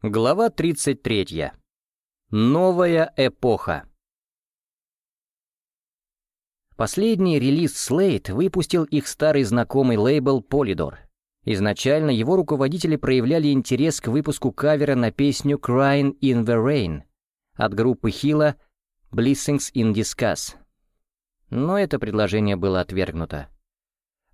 Глава 33. Новая эпоха. Последний релиз Slate выпустил их старый знакомый лейбл Polydor. Изначально его руководители проявляли интерес к выпуску кавера на песню «Crying in the Rain» от группы Хила «Blessings in Discuss». Но это предложение было отвергнуто.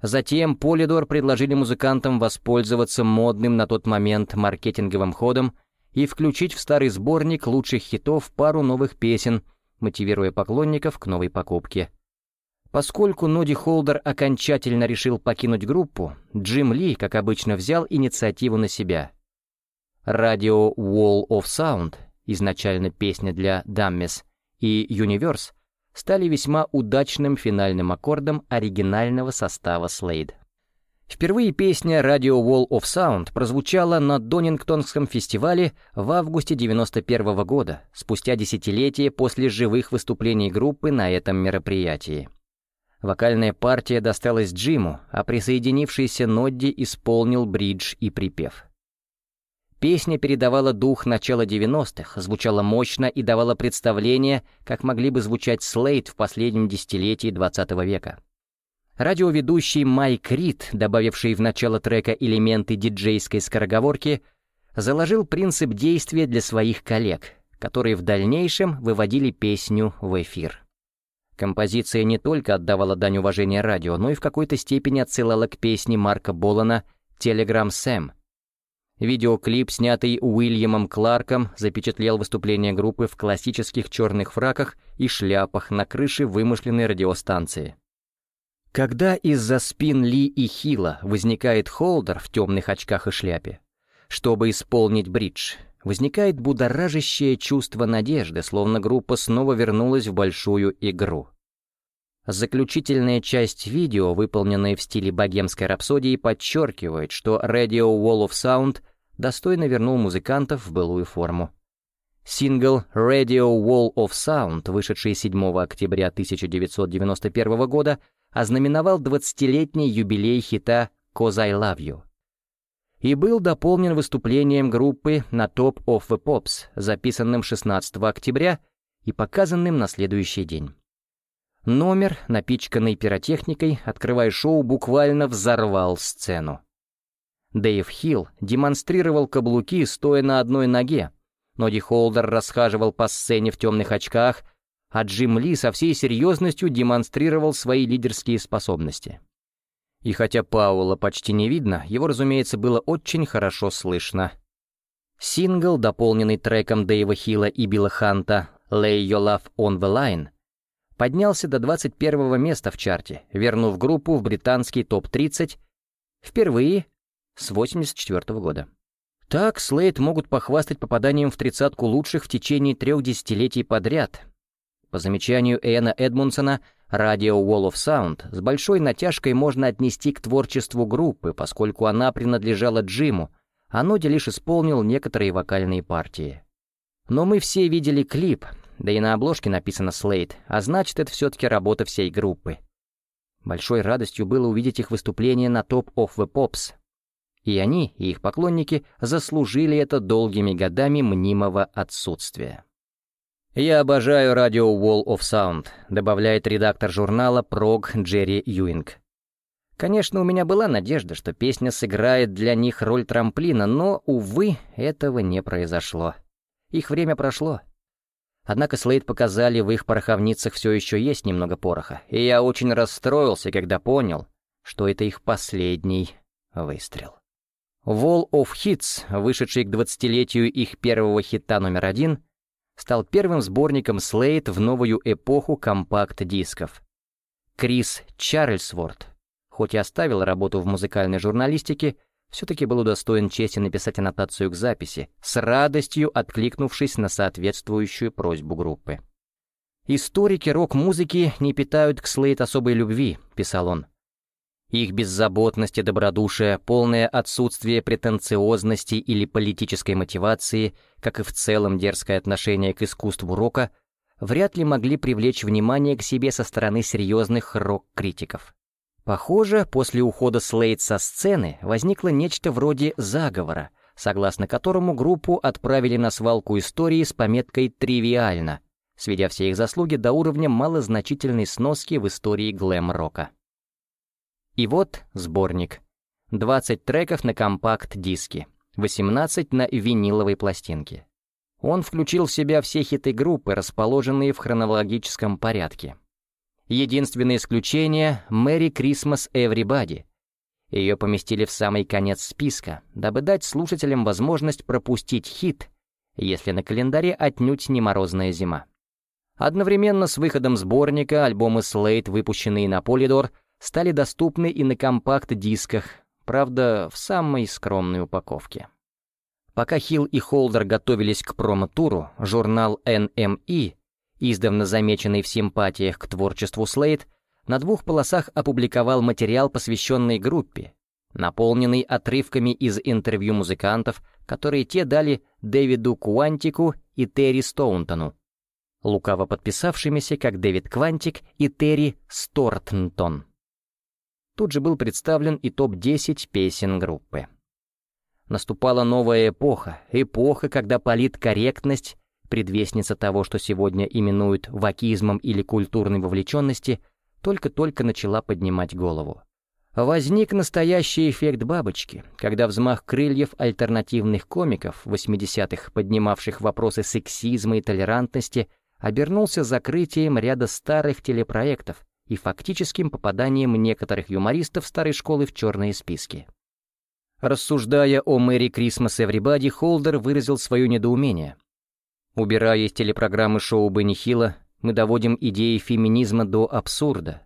Затем Полидор предложили музыкантам воспользоваться модным на тот момент маркетинговым ходом и включить в старый сборник лучших хитов пару новых песен, мотивируя поклонников к новой покупке. Поскольку Ноди Холдер окончательно решил покинуть группу, Джим Ли, как обычно, взял инициативу на себя. Радио Wall of Sound, изначально песня для Даммес, и Universe — стали весьма удачным финальным аккордом оригинального состава Slade. Впервые песня Radio Wall of Sound прозвучала на Донингтонском фестивале в августе 91 -го года, спустя десятилетие после живых выступлений группы на этом мероприятии. Вокальная партия досталась Джиму, а присоединившийся Нодди исполнил бридж и припев. Песня передавала дух начала 90-х, звучала мощно и давала представление, как могли бы звучать Слейд в последнем десятилетии 20 века. Радиоведущий Майк Рид, добавивший в начало трека элементы диджейской скороговорки, заложил принцип действия для своих коллег, которые в дальнейшем выводили песню в эфир. Композиция не только отдавала дань уважения радио, но и в какой-то степени отсылала к песне Марка Болана «Телеграм Сэм», Видеоклип, снятый Уильямом Кларком, запечатлел выступление группы в классических черных фраках и шляпах на крыше вымышленной радиостанции. Когда из-за спин Ли и Хила возникает Холдер в темных очках и шляпе, чтобы исполнить бридж, возникает будоражащее чувство надежды, словно группа снова вернулась в большую игру. Заключительная часть видео, выполненная в стиле богемской рапсодии, подчеркивает, что Radio Wall of Sound достойно вернул музыкантов в былую форму. Сингл Radio Wall of Sound, вышедший 7 октября 1991 года, ознаменовал 20-летний юбилей хита «Cause I Love You» и был дополнен выступлением группы на Top of the Pops, записанным 16 октября и показанным на следующий день. Номер, напичканный пиротехникой, открывая шоу, буквально взорвал сцену. Дэйв Хилл демонстрировал каблуки, стоя на одной ноге. Ноди Холдер расхаживал по сцене в темных очках, а Джим Ли со всей серьезностью демонстрировал свои лидерские способности. И хотя Паула почти не видно, его, разумеется, было очень хорошо слышно. Сингл, дополненный треком Дэйва Хилла и Билла Ханта «Lay Your Love on the Line», поднялся до 21 места в чарте, вернув группу в британский топ-30 впервые с 84 года. Так Слейд могут похвастать попаданием в тридцатку лучших в течение трех десятилетий подряд. По замечанию Эна Эдмунсона, радио Wall of Sound с большой натяжкой можно отнести к творчеству группы, поскольку она принадлежала Джиму, а Ноди лишь исполнил некоторые вокальные партии. Но мы все видели клип, да и на обложке написано «Слейд», а значит, это все-таки работа всей группы. Большой радостью было увидеть их выступление на Top of the Pops. И они, и их поклонники заслужили это долгими годами мнимого отсутствия. «Я обожаю радио Wall of Sound», добавляет редактор журнала «Прог» Джерри Юинг. Конечно, у меня была надежда, что песня сыграет для них роль трамплина, но, увы, этого не произошло. Их время прошло. Однако Слейд показали, в их пороховницах все еще есть немного пороха, и я очень расстроился, когда понял, что это их последний выстрел. Wall of Hits, вышедший к двадцатилетию их первого хита номер один, стал первым сборником Слейд в новую эпоху компакт-дисков. Крис Чарльзворт, хоть и оставил работу в музыкальной журналистике, все-таки был удостоен чести написать аннотацию к записи, с радостью откликнувшись на соответствующую просьбу группы. «Историки рок-музыки не питают к Слейт особой любви», — писал он. Их беззаботность и добродушие, полное отсутствие претенциозности или политической мотивации, как и в целом дерзкое отношение к искусству рока, вряд ли могли привлечь внимание к себе со стороны серьезных рок-критиков. Похоже, после ухода Слейд со сцены возникло нечто вроде заговора, согласно которому группу отправили на свалку истории с пометкой «Тривиально», сведя все их заслуги до уровня малозначительной сноски в истории глэм-рока. И вот сборник. 20 треков на компакт-диске, 18 на виниловой пластинке. Он включил в себя все хиты группы, расположенные в хронологическом порядке. Единственное исключение — «Merry Christmas Everybody». Ее поместили в самый конец списка, дабы дать слушателям возможность пропустить хит, если на календаре отнюдь не морозная зима. Одновременно с выходом сборника альбомы Slate, выпущенные на Polydor, стали доступны и на компакт-дисках, правда, в самой скромной упаковке. Пока Хилл и Холдер готовились к промо-туру, журнал NME, издавна замеченный в симпатиях к творчеству Слейд, на двух полосах опубликовал материал, посвященный группе, наполненный отрывками из интервью музыкантов, которые те дали Дэвиду Куантику и Терри Стоунтону, лукаво подписавшимися как Дэвид Квантик и Терри Стортнтон. Тут же был представлен и топ-10 песен группы. Наступала новая эпоха, эпоха, когда политкорректность, предвестница того, что сегодня именуют вакизмом или культурной вовлеченности, только-только начала поднимать голову. Возник настоящий эффект бабочки, когда взмах крыльев альтернативных комиков 80-х, поднимавших вопросы сексизма и толерантности, обернулся закрытием ряда старых телепроектов и фактическим попаданием некоторых юмористов старой школы в черные списки. Рассуждая о Мэри Крисмас Эврибади, Холдер выразил свое недоумение. Убирая из телепрограммы шоу Бенни Хилла, мы доводим идеи феминизма до абсурда.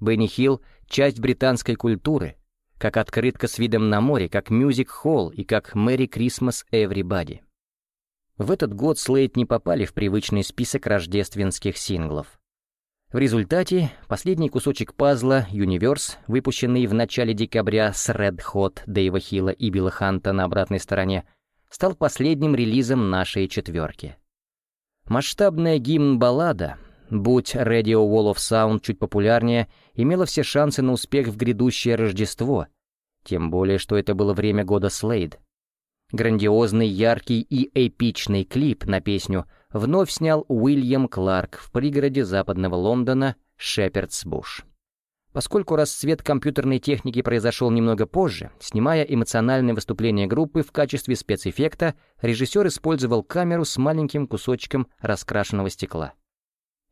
Бенни Хилл — часть британской культуры, как открытка с видом на море, как мюзик-холл и как Мэри Крисмас Эврибади. В этот год Слейд не попали в привычный список рождественских синглов. В результате последний кусочек пазла «Юниверс», выпущенный в начале декабря с Red Hot Дэйва Хилла и Билла Ханта на обратной стороне, стал последним релизом нашей четверки. Масштабная гимн-баллада, будь Radio Wall of Sound чуть популярнее, имела все шансы на успех в грядущее Рождество, тем более, что это было время года Слейд. Грандиозный, яркий и эпичный клип на песню вновь снял Уильям Кларк в пригороде западного Лондона Шепердс-Буш. Поскольку расцвет компьютерной техники произошел немного позже, снимая эмоциональное выступление группы в качестве спецэффекта, режиссер использовал камеру с маленьким кусочком раскрашенного стекла.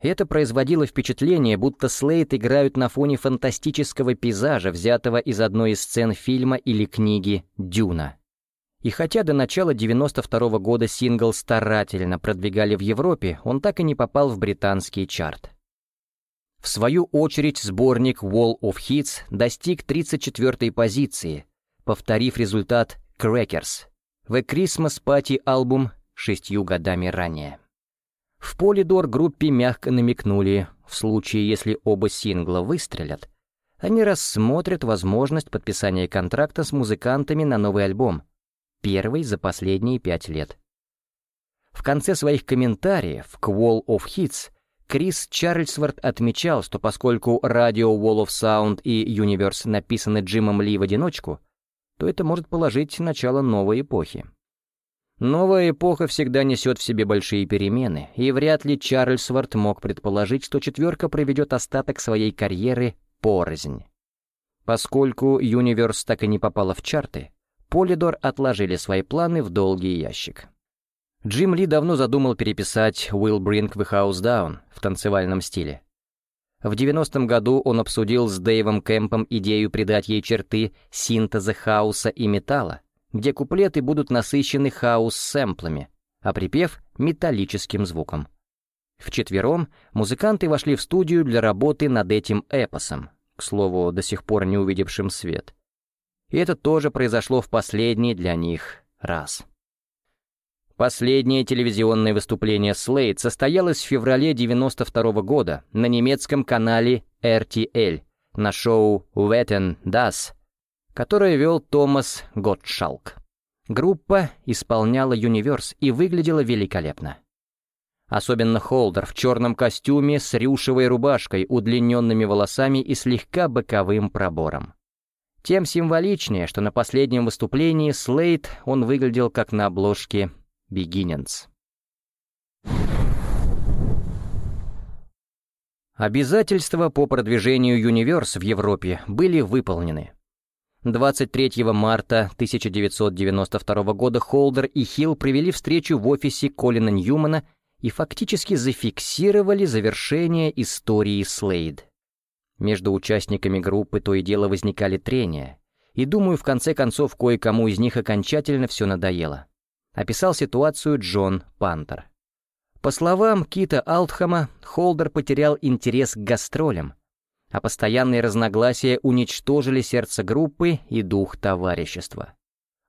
Это производило впечатление, будто Слейт играют на фоне фантастического пейзажа, взятого из одной из сцен фильма или книги «Дюна». И хотя до начала 92 -го года сингл старательно продвигали в Европе, он так и не попал в британский чарт. В свою очередь сборник Wall of Hits достиг 34-й позиции, повторив результат Crackers, The Christmas Party альбом шестью годами ранее. В Полидор группе мягко намекнули, в случае, если оба сингла выстрелят, они рассмотрят возможность подписания контракта с музыкантами на новый альбом — первый за последние пять лет. В конце своих комментариев к Wall of Hits Крис Чарльзворт отмечал, что поскольку радио Wall of Sound и Universe написаны Джимом Ли в одиночку, то это может положить начало новой эпохи. Новая эпоха всегда несет в себе большие перемены, и вряд ли Чарльзворт мог предположить, что четверка проведет остаток своей карьеры порознь. Поскольку Universe так и не попала в чарты, Полидор отложили свои планы в долгий ящик. Джим Ли давно задумал переписать «Will Bring the House Down» в танцевальном стиле. В 90-м году он обсудил с Дэйвом Кэмпом идею придать ей черты синтеза хаоса и металла, где куплеты будут насыщены хаос-сэмплами, а припев — металлическим звуком. Вчетвером музыканты вошли в студию для работы над этим эпосом, к слову, до сих пор не увидевшим свет. И это тоже произошло в последний для них раз. Последнее телевизионное выступление Слейд состоялось в феврале 92 -го года на немецком канале RTL на шоу «Wetten Das», которое вел Томас Готшалк. Группа исполняла «Юниверс» и выглядела великолепно. Особенно Холдер в черном костюме с рюшевой рубашкой, удлиненными волосами и слегка боковым пробором. Тем символичнее, что на последнем выступлении Слейд он выглядел как на обложке «Beginnings». Обязательства по продвижению Universe в Европе были выполнены. 23 марта 1992 года Холдер и Хилл провели встречу в офисе Колина Ньюмана и фактически зафиксировали завершение истории Слейд. Между участниками группы то и дело возникали трения, и, думаю, в конце концов кое-кому из них окончательно все надоело. Описал ситуацию Джон Пантер. По словам Кита Алтхама, Холдер потерял интерес к гастролям, а постоянные разногласия уничтожили сердце группы и дух товарищества.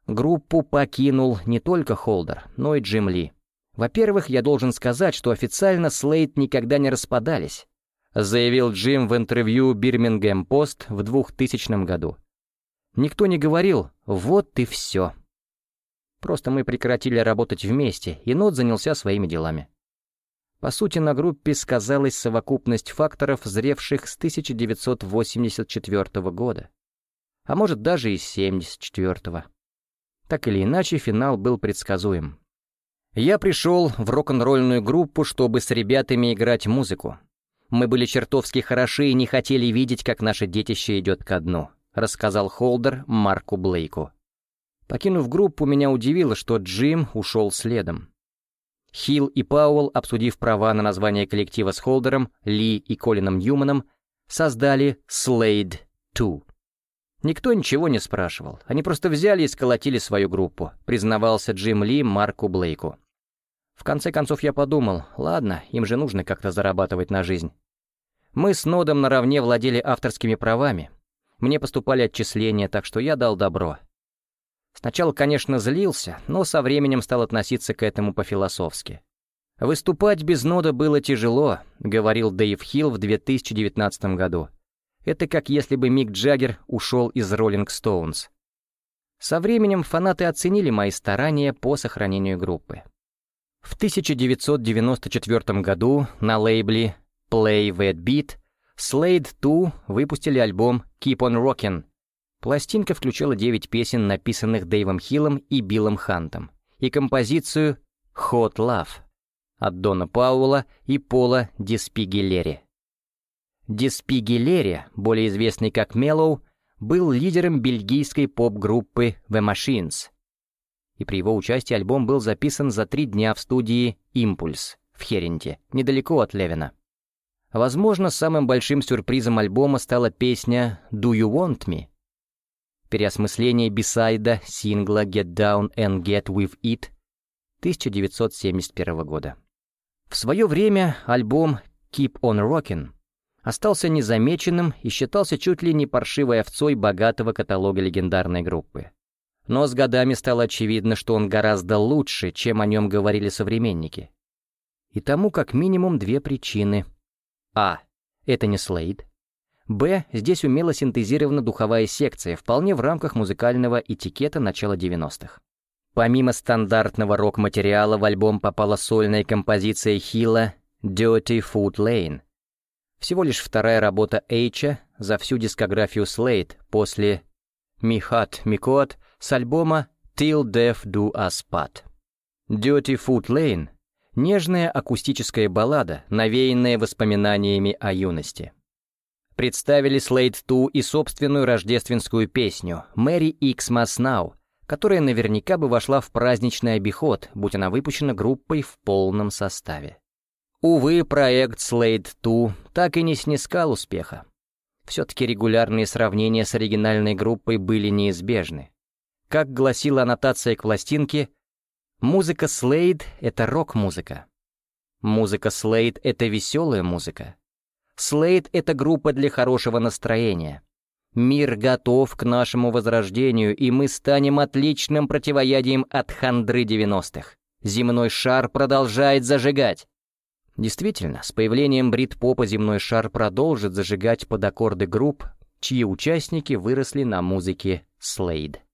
Группу покинул не только Холдер, но и Джим Ли. Во-первых, я должен сказать, что официально Слейд никогда не распадались, заявил Джим в интервью Бирмингем Пост в 2000 году. Никто не говорил «вот и все». Просто мы прекратили работать вместе, и Нот занялся своими делами. По сути, на группе сказалась совокупность факторов, зревших с 1984 года. А может, даже и с 74 Так или иначе, финал был предсказуем. Я пришел в рок-н-ролльную группу, чтобы с ребятами играть музыку. Мы были чертовски хороши и не хотели видеть, как наше детище идет ко дну, рассказал Холдер Марку Блейку. Покинув группу, меня удивило, что Джим ушел следом. Хилл и Пауэлл, обсудив права на название коллектива с Холдером, Ли и Колином Ньюманом, создали Slade 2. Никто ничего не спрашивал, они просто взяли и сколотили свою группу, признавался Джим Ли Марку Блейку. В конце концов я подумал, ладно, им же нужно как-то зарабатывать на жизнь. Мы с Нодом наравне владели авторскими правами. Мне поступали отчисления, так что я дал добро. Сначала, конечно, злился, но со временем стал относиться к этому по-философски. «Выступать без нода было тяжело», — говорил Дэйв Хилл в 2019 году. «Это как если бы Мик Джаггер ушел из Роллинг Стоунс». Со временем фанаты оценили мои старания по сохранению группы. В 1994 году на лейбле Play That Beat Slade 2 выпустили альбом Keep On Rockin', Пластинка включала девять песен, написанных Дэйвом Хиллом и Биллом Хантом, и композицию «Hot Love» от Дона Пауэлла и Пола Диспигелери. Диспигелери, более известный как Меллоу, был лидером бельгийской поп-группы The Machines, и при его участии альбом был записан за три дня в студии «Импульс» в Херенте, недалеко от Левина. Возможно, самым большим сюрпризом альбома стала песня «Do You Want Me», Переосмысление бисайда сингла «Get Down and Get With It» 1971 года. В свое время альбом «Keep On Rockin'» остался незамеченным и считался чуть ли не паршивой овцой богатого каталога легендарной группы. Но с годами стало очевидно, что он гораздо лучше, чем о нем говорили современники. И тому как минимум две причины. А. Это не Слейд. Б. Здесь умело синтезирована духовая секция, вполне в рамках музыкального этикета начала 90-х. Помимо стандартного рок-материала в альбом попала сольная композиция Хилла «Dirty Food Lane». Всего лишь вторая работа Эйча за всю дискографию Slate после «Me Hot, Me Cold» с альбома «Till Death Do Us Part». «Dirty Food Lane» — нежная акустическая баллада, навеянная воспоминаниями о юности представили Slade 2 и собственную рождественскую песню «Мэри Xmas Now», которая наверняка бы вошла в праздничный обиход, будь она выпущена группой в полном составе. Увы, проект Slade 2 так и не снискал успеха. Все-таки регулярные сравнения с оригинальной группой были неизбежны. Как гласила аннотация к пластинке, музыка Slade — это рок-музыка. Музыка Slade — это веселая музыка. Слейд — это группа для хорошего настроения. Мир готов к нашему возрождению, и мы станем отличным противоядием от хандры 90-х. Земной шар продолжает зажигать. Действительно, с появлением брит-попа земной шар продолжит зажигать под аккорды групп, чьи участники выросли на музыке Слейд.